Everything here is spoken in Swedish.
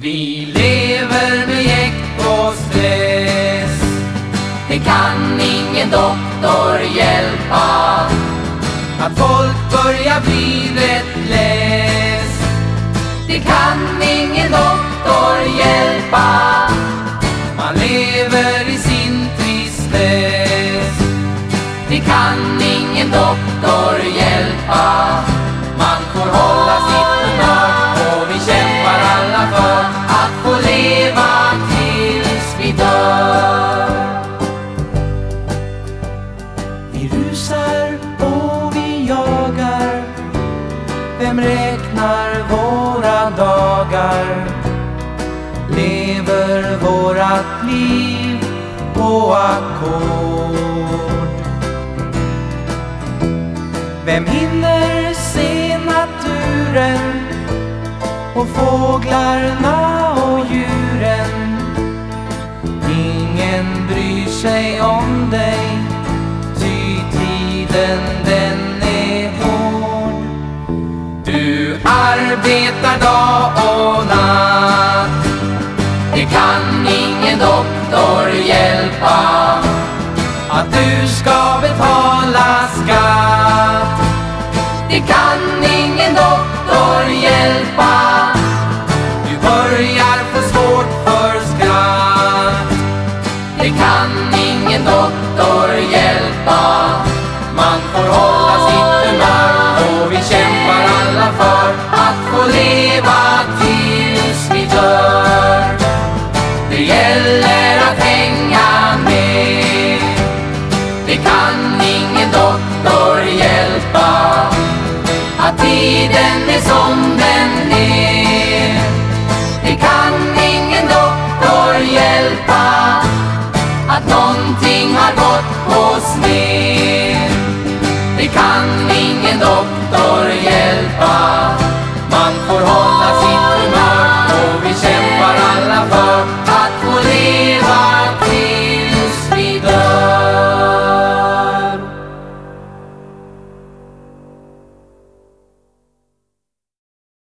Vi lever med jäkt och stress. Det kan ingen doktor hjälpa. Att folk börjar bli rätt less Det kan ingen doktor hjälpa. Man lever i sin tristess. Det kan ingen doktor hjälpa. Vem räknar våra dagar? Lever vårat liv på ackord? Vem hinner se naturen och fåglarna och djuren? Ingen bryr sig om dig Ty tiden arbetar dag och natt Det kan ingen doktor hjälpa. Att du ska betala skatt. Det kan ingen doktor hjälpa. Du börjar få svårt för skratt. Det kan ingen doktor hjälpa. Att tiden är som den är. Det kan ingen doktor hjälpa att någonting har gått på sned. Det kan ingen doktor hjälpa.